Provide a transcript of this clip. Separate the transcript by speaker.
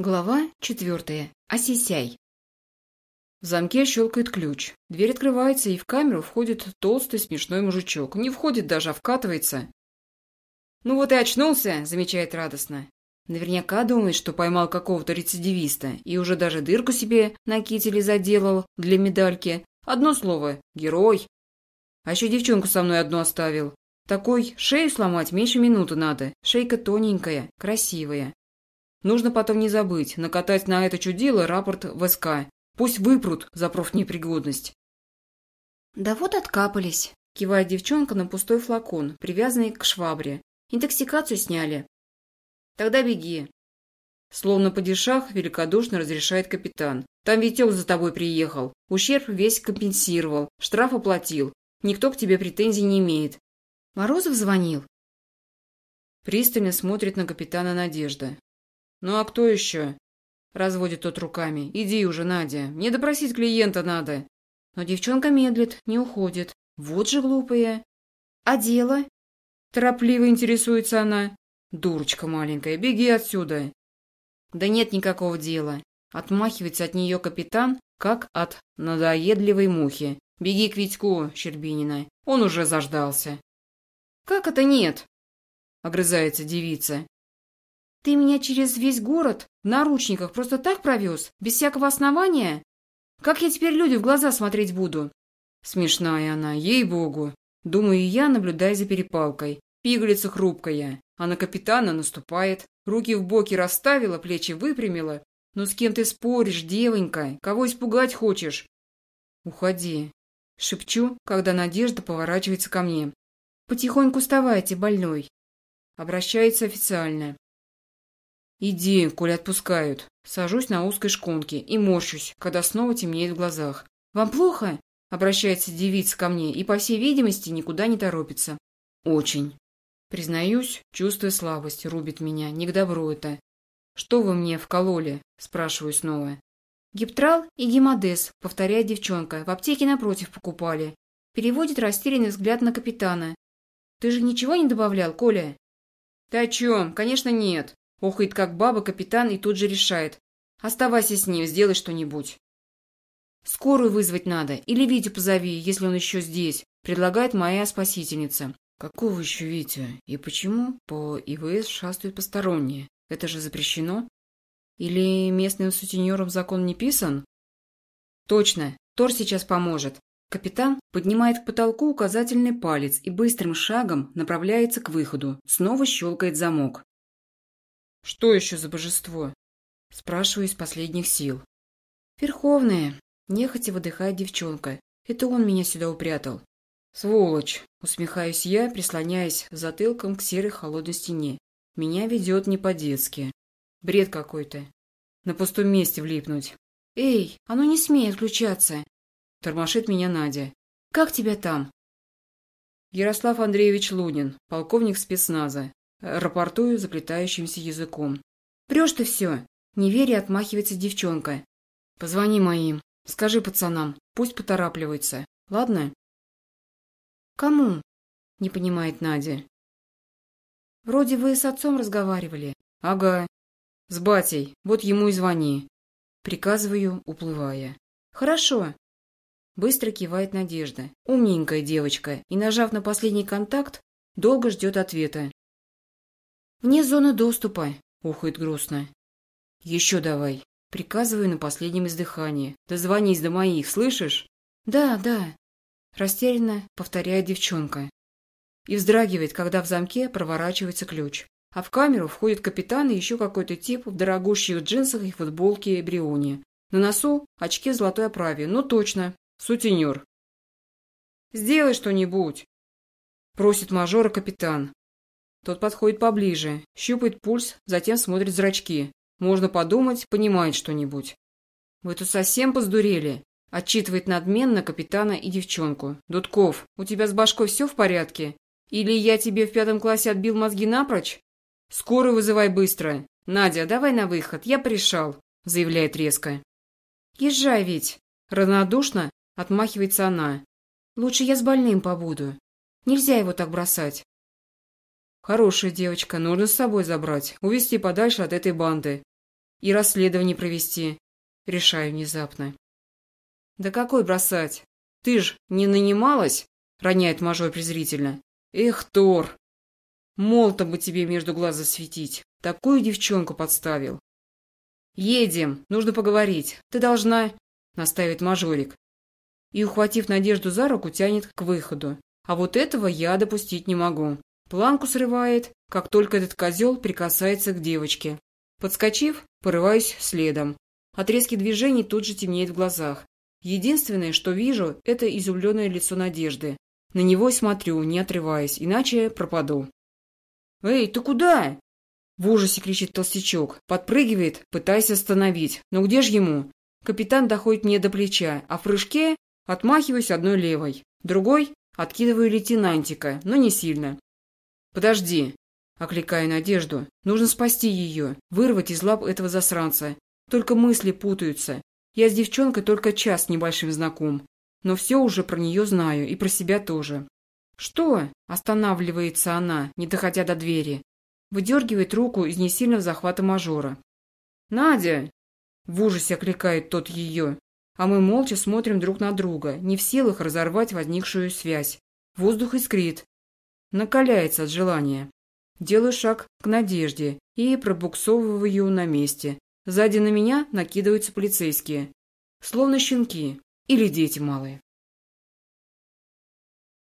Speaker 1: Глава четвертая. Осисяй. В замке щелкает ключ. Дверь открывается, и в камеру входит толстый смешной мужичок. Не входит даже, а вкатывается. «Ну вот и очнулся», — замечает радостно. Наверняка думает, что поймал какого-то рецидивиста и уже даже дырку себе на кителе заделал для медальки. Одно слово — герой. А еще девчонку со мной одну оставил. Такой шею сломать меньше минуты надо. Шейка тоненькая, красивая. Нужно потом не забыть, накатать на это чудило рапорт в СК. Пусть выпрут за профнепригодность.
Speaker 2: «Да вот откапались», –
Speaker 1: кивает девчонка на пустой флакон, привязанный к швабре. «Интоксикацию сняли». «Тогда беги». Словно падишах великодушно разрешает капитан. «Там Витек за тобой приехал. Ущерб весь компенсировал. Штраф оплатил. Никто к тебе претензий не имеет».
Speaker 2: «Морозов звонил?»
Speaker 1: Пристально смотрит на капитана Надежда. «Ну а кто еще?» Разводит тот руками. «Иди уже, Надя. Мне допросить клиента надо». Но девчонка медлит, не уходит. Вот же глупая.
Speaker 2: «А дело?»
Speaker 1: Торопливо интересуется она. «Дурочка маленькая, беги отсюда». «Да нет никакого дела». Отмахивается от нее капитан, как от надоедливой мухи. «Беги к Витьку, Щербинина. Он уже заждался». «Как это нет?» — огрызается девица.
Speaker 2: Ты меня через весь город в наручниках просто так провез, без всякого основания? Как я теперь людям в глаза смотреть буду?»
Speaker 1: Смешная она, ей-богу. Думаю я, наблюдая за перепалкой. Пигалица хрупкая, а на капитана наступает. Руки в боки расставила, плечи выпрямила. «Ну с кем ты споришь, девонька? Кого испугать хочешь?» «Уходи», — шепчу, когда Надежда поворачивается ко мне.
Speaker 2: «Потихоньку вставайте, больной».
Speaker 1: Обращается официально. «Иди, коль отпускают». Сажусь на узкой шконке и морщусь, когда снова темнеет в глазах. «Вам плохо?» – обращается девица ко мне и, по всей видимости, никуда не торопится. «Очень». Признаюсь, чувствуя слабость, рубит меня. Не к добру это. «Что вы мне вкололи?» – спрашиваю снова.
Speaker 2: «Гиптрал и гемодез», – повторяет девчонка. «В аптеке напротив покупали». Переводит растерянный взгляд на капитана. «Ты же ничего не добавлял, Коля?»
Speaker 1: «Ты о чем? Конечно, нет. Охает как баба капитан и тут же решает. Оставайся с ним, сделай что-нибудь. Скорую вызвать надо. Или Витю позови, если он еще здесь, предлагает моя спасительница. Какого еще Витя? И почему по ИВС шастают посторонние? Это же запрещено? Или местным сутенерам закон не писан? Точно, Тор сейчас поможет. Капитан поднимает к потолку указательный палец и быстрым шагом направляется к выходу. Снова щелкает замок. «Что еще за божество?» Спрашиваю из последних сил.
Speaker 2: «Верховная», – нехотя выдыхает девчонка. «Это он меня сюда упрятал».
Speaker 1: «Сволочь!» – усмехаюсь я, прислоняясь затылком к серой холодной стене. «Меня ведет не по-детски. Бред какой-то. На пустом месте влипнуть».
Speaker 2: «Эй, оно не смеет включаться!»
Speaker 1: – тормошит меня Надя.
Speaker 2: «Как тебя там?»
Speaker 1: Ярослав Андреевич Лунин, полковник спецназа. Рапортую заплетающимся языком.
Speaker 2: «Прешь ты все!» Неверие отмахивается девчонка.
Speaker 1: «Позвони моим. Скажи пацанам. Пусть поторапливаются. Ладно?»
Speaker 2: «Кому?» Не понимает Надя. «Вроде вы с отцом разговаривали».
Speaker 1: «Ага. С батей. Вот ему и звони». Приказываю, уплывая.
Speaker 2: «Хорошо».
Speaker 1: Быстро кивает Надежда. Умненькая девочка. И, нажав на последний контакт, долго ждет ответа.
Speaker 2: «Вне зоны доступа», —
Speaker 1: ухает грустно. «Еще давай». Приказываю на последнем издыхании. «Дозвонись до моих, слышишь?»
Speaker 2: «Да, да», —
Speaker 1: растерянно повторяет девчонка. И вздрагивает, когда в замке проворачивается ключ. А в камеру входит капитан и еще какой-то тип в дорогущих джинсах и футболке Бриони. На носу очки в золотой оправе. Ну точно, сутенер. «Сделай что-нибудь!» – просит мажора капитан. Тот подходит поближе, щупает пульс, затем смотрит зрачки. Можно подумать, понимает что-нибудь. «Вы тут совсем поздурели?» Отчитывает надменно капитана и девчонку. «Дудков, у тебя с башкой все в порядке? Или я тебе в пятом классе отбил мозги напрочь? Скорую вызывай быстро. Надя, давай на выход, я пришел», заявляет резко.
Speaker 2: «Езжай ведь!»
Speaker 1: Равнодушно отмахивается она.
Speaker 2: «Лучше я с больным побуду. Нельзя его так бросать.
Speaker 1: Хорошая девочка, нужно с собой забрать, увезти подальше от этой банды. и расследование провести. Решаю внезапно. Да какой бросать? Ты ж не нанималась? Роняет мажор презрительно. Эх, Тор! Молотом бы тебе между глаз засветить. Такую девчонку подставил. Едем, нужно поговорить. Ты должна... Настаивает мажорик. И, ухватив Надежду за руку, тянет к выходу. А вот этого я допустить не могу. Планку срывает, как только этот козел прикасается к девочке. Подскочив, порываюсь следом. От резких движений тут же темнеет в глазах. Единственное, что вижу, это изумленное лицо Надежды. На него смотрю, не отрываясь, иначе пропаду. «Эй, ты куда?» В ужасе кричит толстячок, подпрыгивает, пытаясь остановить. Но где же ему? Капитан доходит мне до плеча, а в прыжке отмахиваюсь одной левой. Другой откидываю лейтенантика, но не сильно. «Подожди!» – окликаю Надежду. «Нужно спасти ее, вырвать из лап этого засранца. Только мысли путаются. Я с девчонкой только час небольшим знаком, но все уже про нее знаю и про себя тоже». «Что?» – останавливается она, не доходя до двери. Выдергивает руку из несильного захвата мажора. «Надя!» – в ужасе окликает тот ее. А мы молча смотрим друг на друга, не в силах разорвать возникшую связь. Воздух искрит, накаляется от желания. Делаю шаг к Надежде и пробуксовываю на месте. Сзади на меня накидываются полицейские. Словно щенки или дети малые.